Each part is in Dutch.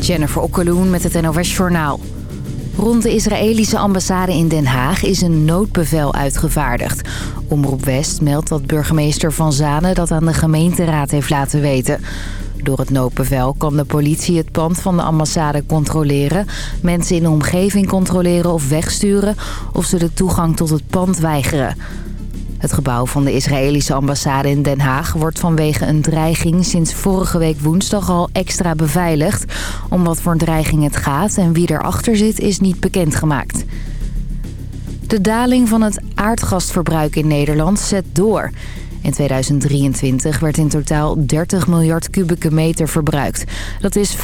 Jennifer Okkeloen met het NOS Journaal. Rond de Israëlische ambassade in Den Haag is een noodbevel uitgevaardigd. Omroep West meldt dat burgemeester Van Zanen dat aan de gemeenteraad heeft laten weten. Door het noodbevel kan de politie het pand van de ambassade controleren... mensen in de omgeving controleren of wegsturen... of ze de toegang tot het pand weigeren. Het gebouw van de Israëlische ambassade in Den Haag wordt vanwege een dreiging sinds vorige week woensdag al extra beveiligd. Om wat voor dreiging het gaat en wie erachter zit is niet bekendgemaakt. De daling van het aardgasverbruik in Nederland zet door. In 2023 werd in totaal 30 miljard kubieke meter verbruikt. Dat is 5%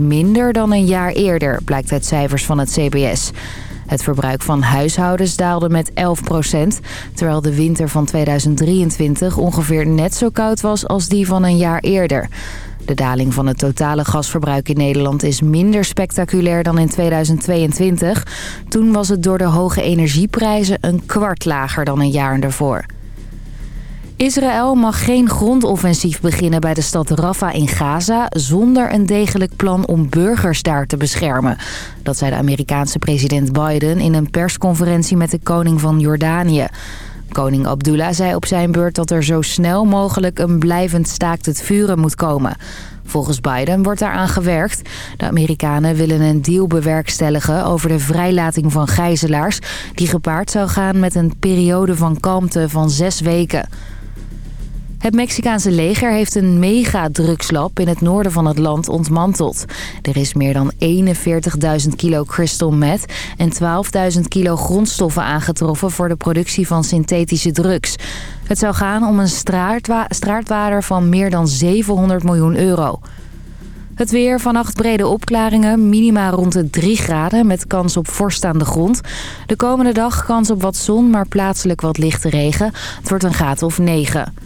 minder dan een jaar eerder, blijkt uit cijfers van het CBS. Het verbruik van huishoudens daalde met 11% terwijl de winter van 2023 ongeveer net zo koud was als die van een jaar eerder. De daling van het totale gasverbruik in Nederland is minder spectaculair dan in 2022. Toen was het door de hoge energieprijzen een kwart lager dan een jaar ervoor. Israël mag geen grondoffensief beginnen bij de stad Rafah in Gaza... zonder een degelijk plan om burgers daar te beschermen. Dat zei de Amerikaanse president Biden in een persconferentie met de koning van Jordanië. Koning Abdullah zei op zijn beurt dat er zo snel mogelijk een blijvend staakt het vuren moet komen. Volgens Biden wordt daaraan gewerkt. De Amerikanen willen een deal bewerkstelligen over de vrijlating van gijzelaars... die gepaard zou gaan met een periode van kalmte van zes weken... Het Mexicaanse leger heeft een mega-drugslab in het noorden van het land ontmanteld. Er is meer dan 41.000 kilo crystal meth en 12.000 kilo grondstoffen aangetroffen voor de productie van synthetische drugs. Het zou gaan om een straatwaarde van meer dan 700 miljoen euro. Het weer, vannacht brede opklaringen, minima rond de 3 graden met kans op vorst aan de grond. De komende dag kans op wat zon, maar plaatselijk wat lichte regen. Het wordt een graad of 9.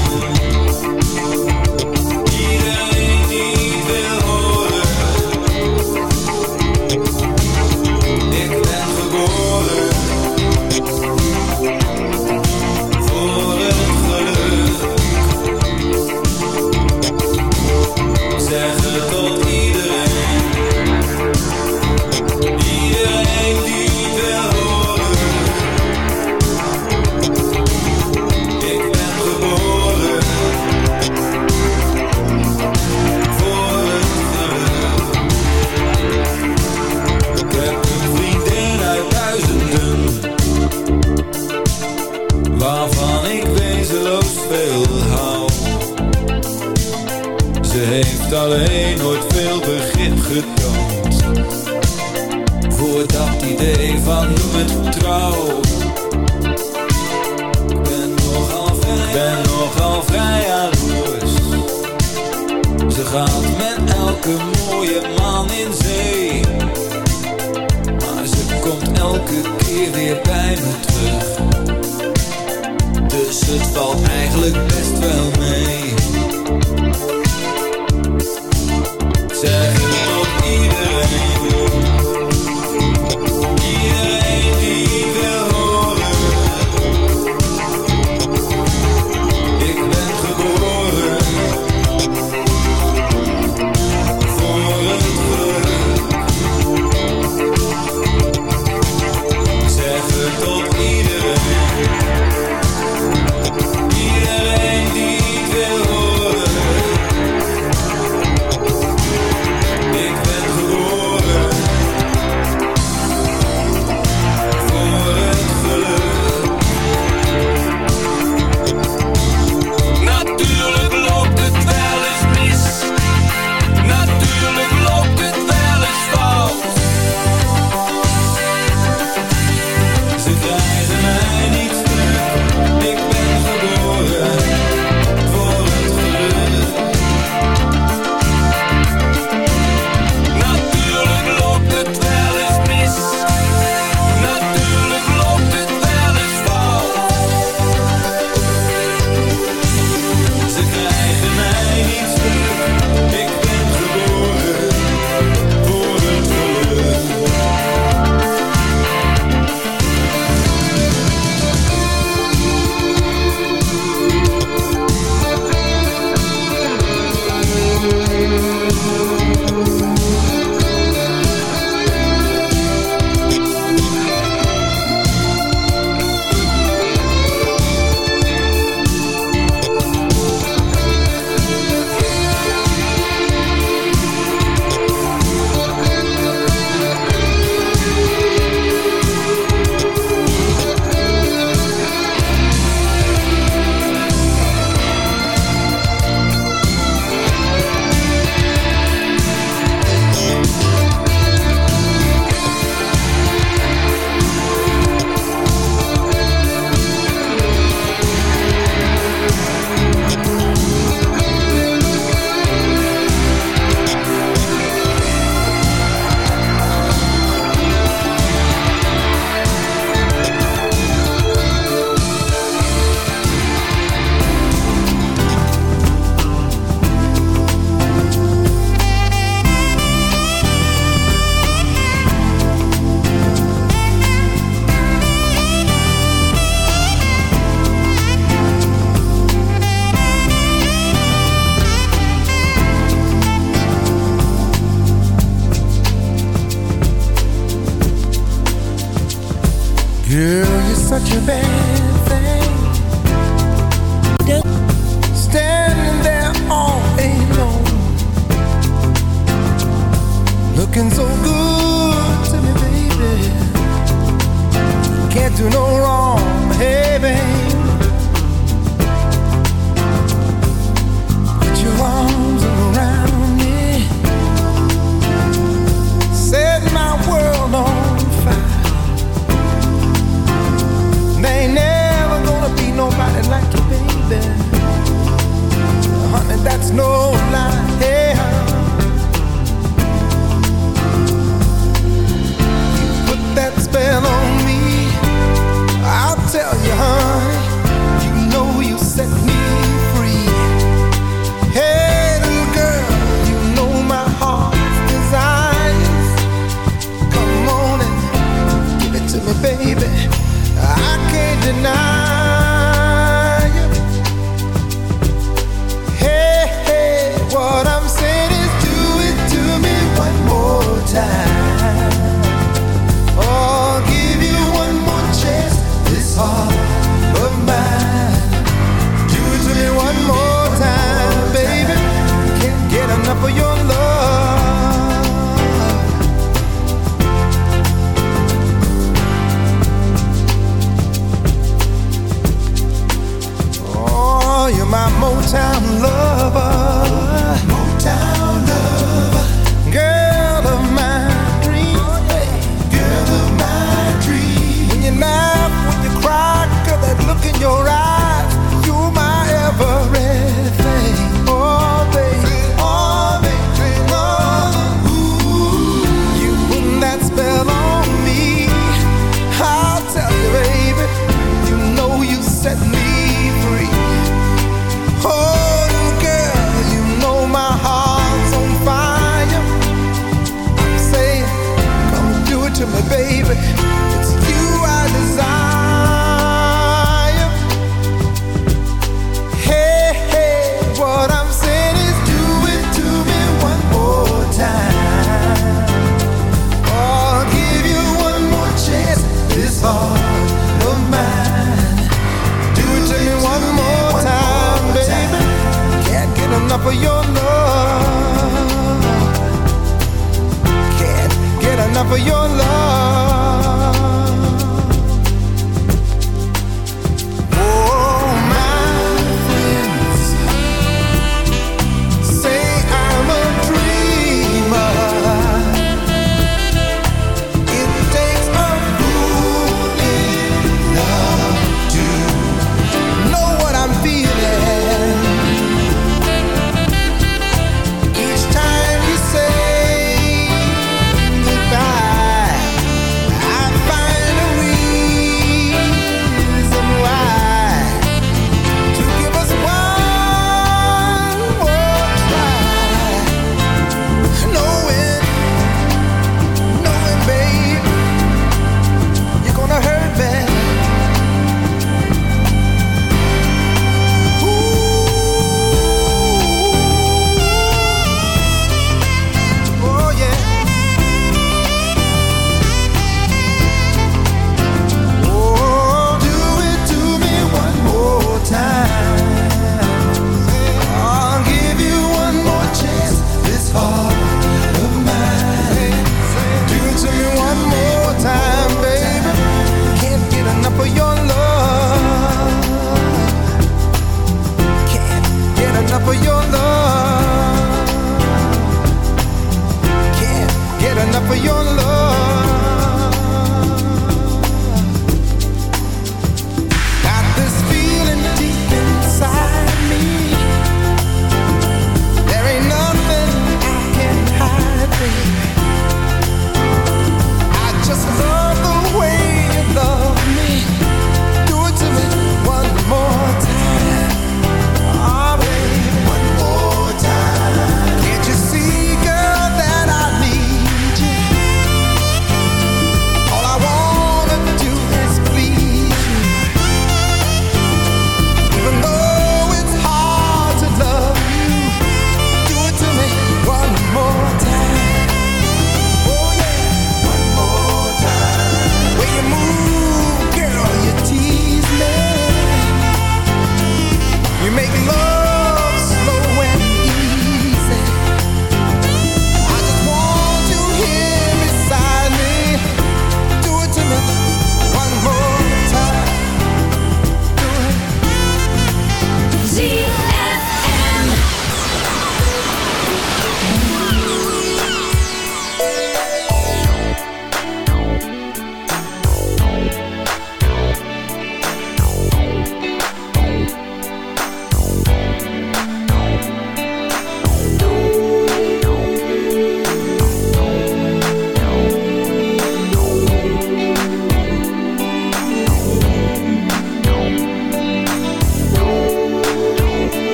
to be.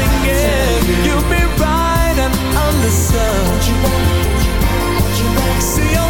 singing. You'll be right and understood. See you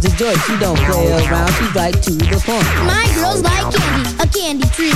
Joy. She don't play around. She's right to the point. My girls like candy, a candy tree.